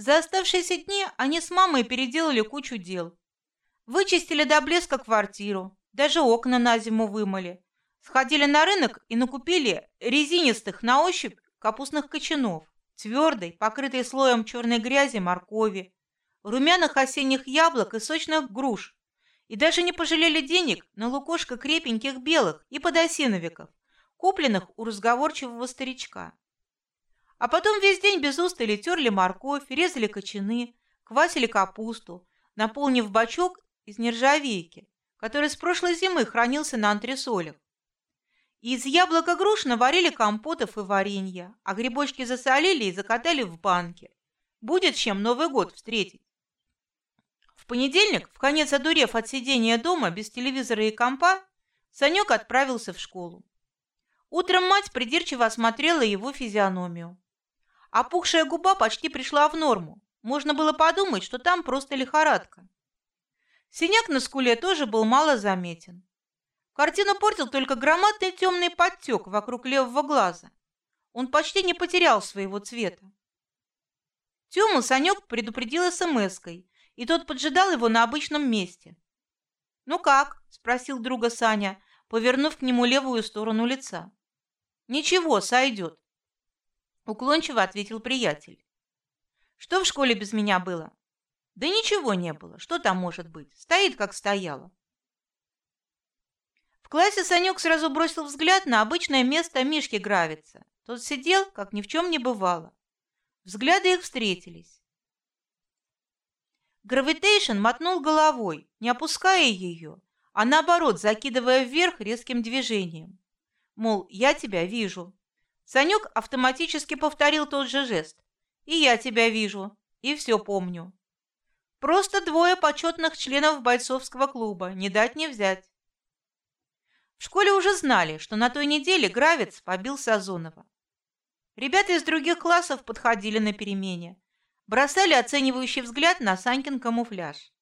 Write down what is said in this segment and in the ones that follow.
За оставшиеся дни они с мамой переделали кучу дел. Вычистили до блеска квартиру, даже окна на зиму вымыли. Сходили на рынок и накупили резинистых на ощупь капустных кочанов, твердой, покрытой слоем черной грязи моркови, румяных осенних яблок и сочных груш. И даже не пожалели денег на лукошко крепеньких белых и подосиновиков, купленных у разговорчивого старичка. А потом весь день без устали терли морковь, резали кочаны, квасили капусту, наполнив бачок из нержавейки, который с прошлой зимы хранился на антресолях. Из яблока груш наварили компотов и варенья, а грибочки засолили и закатали в банки. Будет чем Новый год встретить. В понедельник, в конец одурев от сидения дома без телевизора и компа, Санек отправился в школу. Утром мать придирчиво осмотрела его физиономию. Опухшая губа почти пришла в норму. Можно было подумать, что там просто лихорадка. Синяк на скуле тоже был мало заметен. Картину портил только громадный темный подтек вокруг левого глаза. Он почти не потерял своего цвета. Тему Санек предупредил смской, и тот поджидал его на обычном месте. «Ну как?» – спросил друга Саня, повернув к нему левую сторону лица. «Ничего, сойдет», – уклончиво ответил приятель. «Что в школе без меня было?» «Да ничего не было. Что там может быть? Стоит, как стояло». В классе Санек сразу бросил взгляд на обычное место Мишки Гравица. Тот сидел, как ни в чем не бывало. Взгляды их встретились. Гравитейшн мотнул головой, не опуская ее, а наоборот закидывая вверх резким движением. Мол, я тебя вижу. Санек автоматически повторил тот же жест. И я тебя вижу, и все помню. Просто двое почетных членов бойцовского клуба, не дать не взять. В школе уже знали, что на той неделе Гравец побил Сазонова. Ребята из других классов подходили на перемене, бросали оценивающий взгляд на Санькин камуфляж.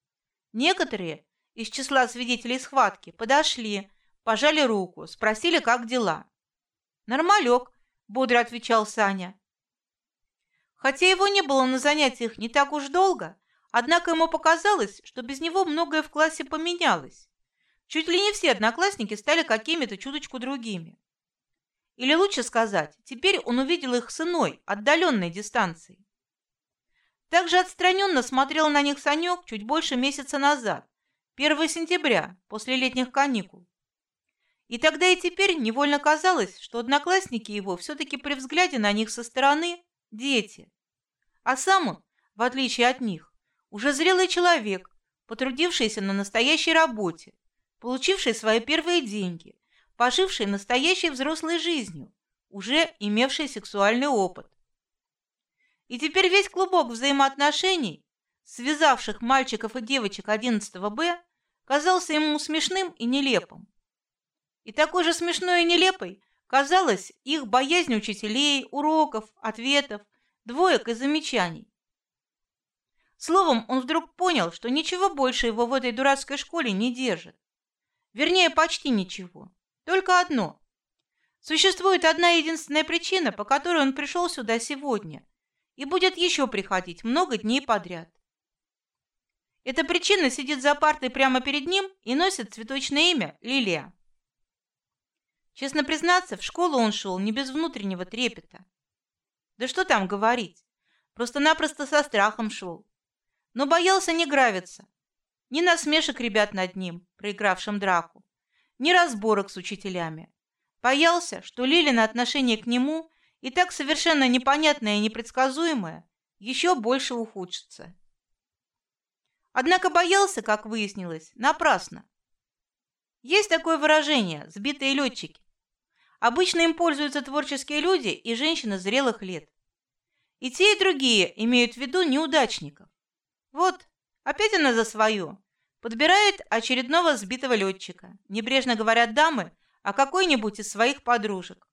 Некоторые из числа свидетелей схватки подошли, пожали руку, спросили, как дела. «Нормалек», — бодро отвечал Саня. Хотя его не было на занятиях не так уж долго, однако ему показалось, что без него многое в классе поменялось. Чуть ли не все одноклассники стали какими-то чуточку другими. Или лучше сказать, теперь он увидел их с иной, отдаленной дистанции. Также отстраненно смотрел на них Санек чуть больше месяца назад, 1 сентября, после летних каникул. И тогда и теперь невольно казалось, что одноклассники его все-таки при взгляде на них со стороны – дети. А сам он, в отличие от них, уже зрелый человек, потрудившийся на настоящей работе, получивший свои первые деньги, поживший настоящей взрослой жизнью, уже имевший сексуальный опыт. И теперь весь клубок взаимоотношений, связавших мальчиков и девочек 11 Б, казался ему смешным и нелепым. И такой же смешной и нелепой казалась их боязнь учителей, уроков, ответов, двоек и замечаний. Словом, он вдруг понял, что ничего больше его в этой дурацкой школе не держит. Вернее, почти ничего. Только одно. Существует одна единственная причина, по которой он пришел сюда сегодня и будет еще приходить много дней подряд. Эта причина сидит за партой прямо перед ним и носит цветочное имя Лилия. Честно признаться, в школу он шел не без внутреннего трепета. Да что там говорить, просто-напросто со страхом шел. Но боялся не гравиться, ни насмешек ребят над ним, проигравшим драку, ни разборок с учителями. Боялся, что Лилина отношение к нему, и так совершенно непонятное и непредсказуемое, еще больше ухудшится. Однако боялся, как выяснилось, напрасно. Есть такое выражение «сбитые летчики». Обычно им пользуются творческие люди и женщины зрелых лет. И те, и другие имеют в виду неудачников. Вот, Опять она за свое. Подбирает очередного сбитого летчика. Небрежно говорят дамы о какой-нибудь из своих подружек.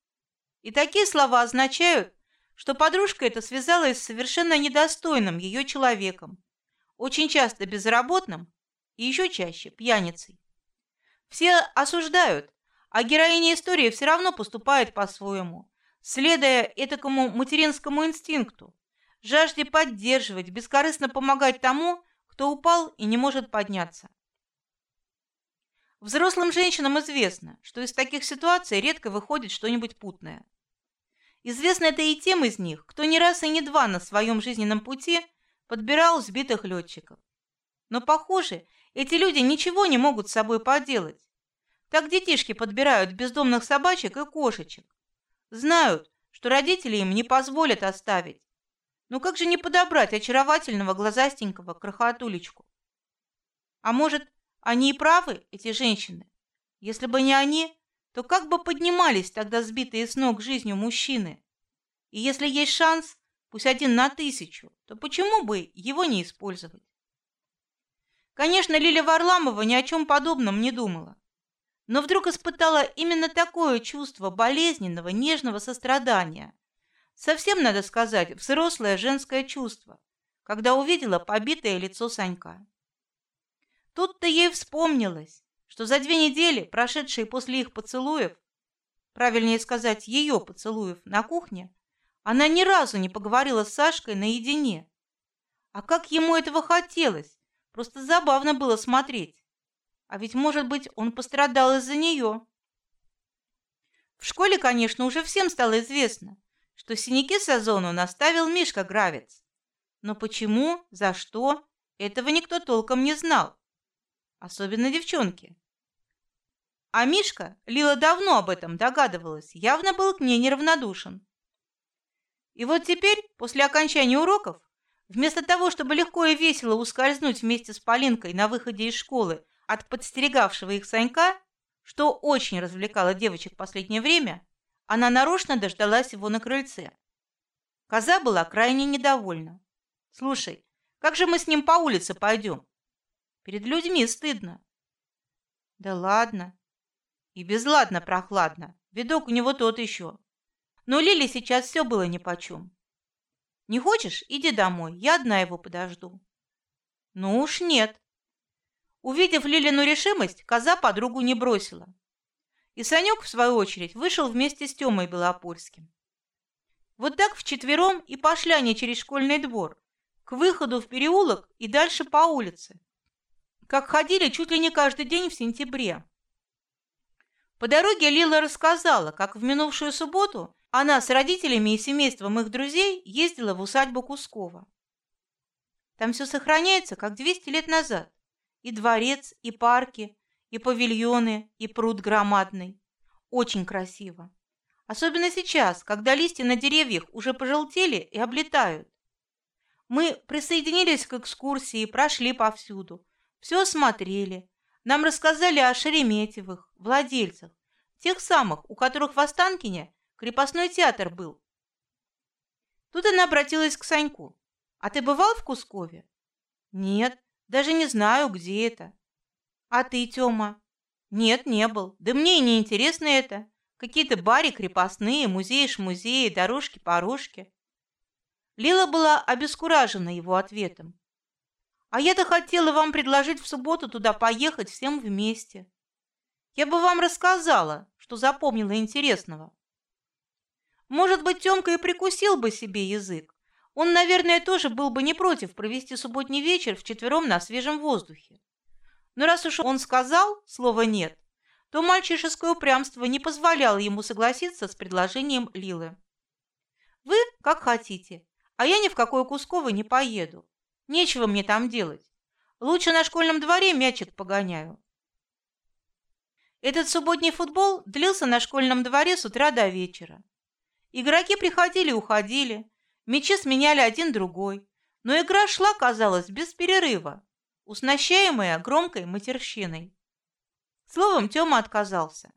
И такие слова означают, что подружка эта связалась с совершенно недостойным ее человеком, очень часто безработным и еще чаще пьяницей. Все осуждают, а героиня истории все равно поступает по-своему, следуя этакому материнскому инстинкту, жажде поддерживать, бескорыстно помогать тому, кто упал и не может подняться. Взрослым женщинам известно, что из таких ситуаций редко выходит что-нибудь путное. Известно это и тем из них, кто не раз и не два на своем жизненном пути подбирал сбитых летчиков. Но, похоже, эти люди ничего не могут с собой поделать. Так детишки подбирают бездомных собачек и кошечек. Знают, что родители им не позволят оставить. Но как же не подобрать очаровательного глазастенького крохотулечку? А может, они и правы, эти женщины. Если бы не они, то как бы поднимались тогда сбитые с ног жизнью мужчины? И если есть шанс, пусть один на тысячу, то почему бы его не использовать? Конечно, Лиля Варламова ни о чем подобном не думала, но вдруг испытала именно такое чувство болезненного, нежного сострадания. Совсем, надо сказать, взрослое женское чувство, когда увидела побитое лицо Санька. Тут-то ей вспомнилось, что за две недели, прошедшие после их поцелуев, правильнее сказать, ее поцелуев на кухне, она ни разу не поговорила с Сашкой наедине. А как ему этого хотелось? Просто забавно было смотреть. А ведь, может быть, он пострадал из-за нее. В школе, конечно, уже всем стало известно, что синяки Сазону наставил Мишка Гравец. Но почему, за что, этого никто толком не знал особенно девчонки. А Мишка, Лила давно об этом догадывалась, явно был к ней неравнодушен. И вот теперь, после окончания уроков, вместо того, чтобы легко и весело ускользнуть вместе с Полинкой на выходе из школы от подстерегавшего их Санька, что очень развлекало девочек в последнее время, она нарочно дождалась его на крыльце. Коза была крайне недовольна. Слушай, как же мы с ним по улице пойдем? Перед людьми стыдно. Да ладно. И безладно прохладно. Видок у него тот еще. Но Лили сейчас все было нипочем. Не хочешь? Иди домой. Я одна его подожду. Ну уж нет. Увидев Лилину решимость, коза подругу не бросила. И Санек, в свою очередь, вышел вместе с Тёмой Белопольским. Вот так вчетвером и пошли они через школьный двор, к выходу в переулок и дальше по улице, как ходили чуть ли не каждый день в сентябре. По дороге Лила рассказала, как в минувшую субботу она с родителями и семейством их друзей ездила в усадьбу Кускова. Там все сохраняется, как 200 лет назад. И дворец, и парки, и павильоны, и пруд громадный. Очень красиво. Особенно сейчас, когда листья на деревьях уже пожелтели и облетают. Мы присоединились к экскурсии и прошли повсюду, все осмотрели. Нам рассказали о Шереметьевых, владельцах, тех самых, у которых в Останкине крепостной театр был. Тут она обратилась к Саньку. А ты бывал в Кускове? Нет, даже не знаю, где это. А ты, Тёма? Нет, не был. Да мне и не интересно это. Какие-то бари крепостные, музеи-шмузеи, дорожки-порожки. Лила была обескуражена его ответом. А я-то хотела вам предложить в субботу туда поехать всем вместе. Я бы вам рассказала, что запомнила интересного. Может быть, Тёмка и прикусил бы себе язык. Он, наверное, тоже был бы не против провести субботний вечер вчетвером на свежем воздухе. Но раз уж он сказал слово «нет», то мальчишеское упрямство не позволяло ему согласиться с предложением Лилы. «Вы как хотите, а я ни в какое Кусково не поеду. Нечего мне там делать. Лучше на школьном дворе мячик погоняю. Этот субботний футбол длился на школьном дворе с утра до вечера. Игроки приходили и уходили, мячи сменяли один другой, но игра шла, казалось, без перерыва, уснащаемая громкой матерщиной. Словом, Тёма отказался.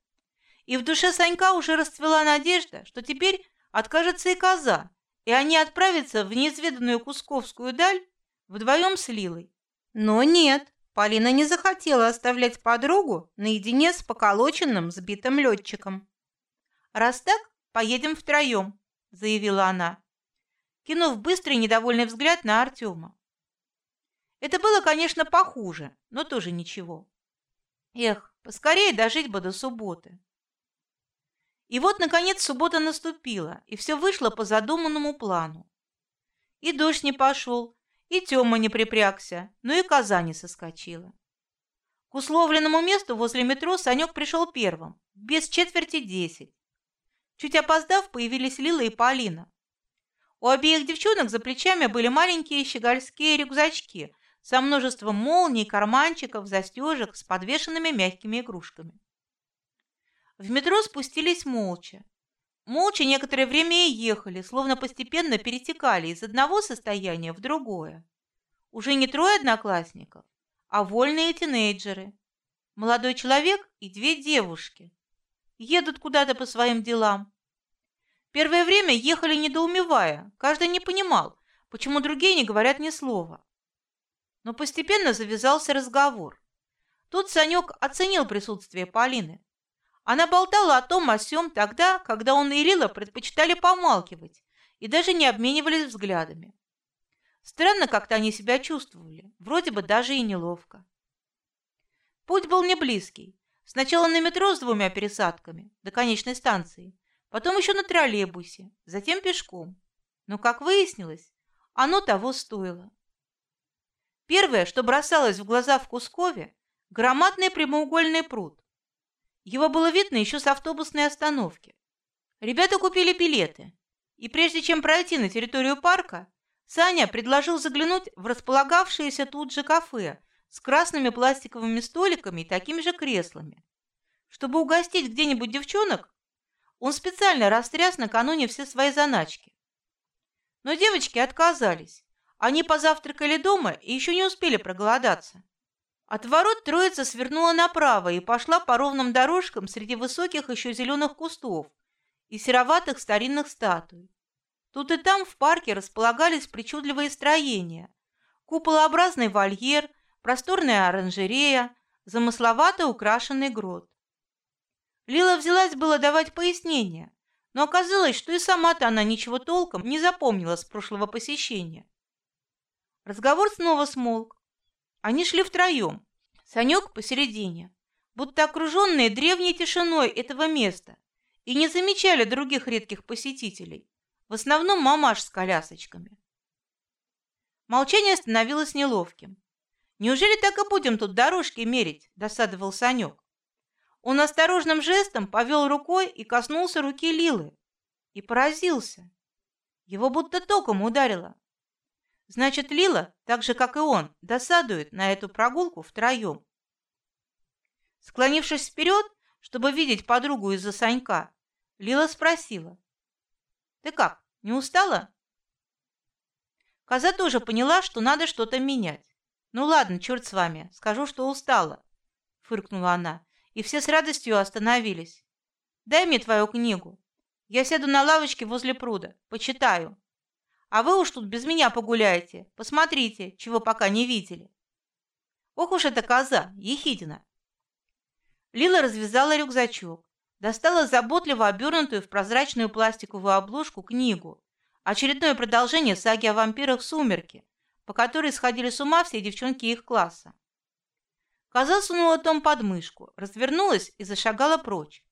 И в душе Санька уже расцвела надежда, что теперь откажется и коза, и они отправятся в неизведанную Кусковскую даль вдвоем с Лилой. Но нет, Полина не захотела оставлять подругу наедине с поколоченным сбитым летчиком. «Раз так, поедем втроем», — заявила она, кинув быстрый недовольный взгляд на Артема. Это было, конечно, похуже, но тоже ничего. Эх, поскорее дожить бы до субботы. И вот, наконец, суббота наступила, и все вышло по задуманному плану. И дождь не пошел, и Тёма не припрягся, но и коза соскочила. К условленному месту возле метро Санек пришел первым, без четверти десять. Чуть опоздав, появились Лила и Полина. У обеих девчонок за плечами были маленькие щегольские рюкзачки со множеством молний, карманчиков, застежек с подвешенными мягкими игрушками. В метро спустились молча. Молча некоторое время и ехали, словно постепенно перетекали из одного состояния в другое. Уже не трое одноклассников, а вольные тинейджеры. Молодой человек и две девушки. Едут куда-то по своим делам. Первое время ехали недоумевая, каждый не понимал, почему другие не говорят ни слова. Но постепенно завязался разговор. Тут Санек оценил присутствие Полины. Она болтала о том о сём тогда, когда он и Лила предпочитали помалкивать и даже не обменивались взглядами. Странно как-то они себя чувствовали, вроде бы даже и неловко. Путь был не близкий. Сначала на метро с двумя пересадками до конечной станции, потом еще на троллейбусе, затем пешком. Но, как выяснилось, оно того стоило. Первое, что бросалось в глаза в Кускове, громадный прямоугольный пруд. Его было видно еще с автобусной остановки. Ребята купили билеты, и прежде чем пройти на территорию парка, Саня предложил заглянуть в располагавшееся тут же кафе с красными пластиковыми столиками и такими же креслами. Чтобы угостить где-нибудь девчонок, он специально растряс накануне все свои заначки. Но девочки отказались. Они позавтракали дома и еще не успели проголодаться. От ворот троица свернула направо и пошла по ровным дорожкам среди высоких еще зеленых кустов и сероватых старинных статуй. Тут и там в парке располагались причудливые строения: куполообразный вольер, просторная оранжерея, замысловато украшенный грот. Лила взялась было давать пояснения, но оказалось, что и сама-то она ничего толком не запомнила с прошлого посещения. Разговор снова смолк. Они шли втроем, Санек посередине, будто окруженные древней тишиной этого места, и не замечали других редких посетителей. В основном мамаш с колясочками. Молчание становилось неловким. Неужели так и будем тут дорожки мерить? Досадовал Санек. Он осторожным жестом повел рукой и коснулся руки Лилы и поразился. Его будто током ударило. Значит, Лила, так же как и он, досадует на эту прогулку втроем. Склонившись вперед, чтобы видеть подругу из-за Санька, Лила спросила: ты как, не устала? Коза тоже поняла, что надо что-то менять. Ну ладно, черт с вами, скажу, что устала, фыркнула она, и все с радостью остановились. Дай мне твою книгу. Я сяду на лавочке возле пруда, почитаю. А вы уж тут без меня погуляйте, посмотрите, чего пока не видели. Ох уж эта коза, ехидина. Лила развязала рюкзачок, достала заботливо обернутую в прозрачную пластиковую обложку книгу, очередное продолжение саги о вампирах Сумерки, по которой сходили с ума все девчонки их класса. Коза сунула том под мышку, развернулась и зашагала прочь.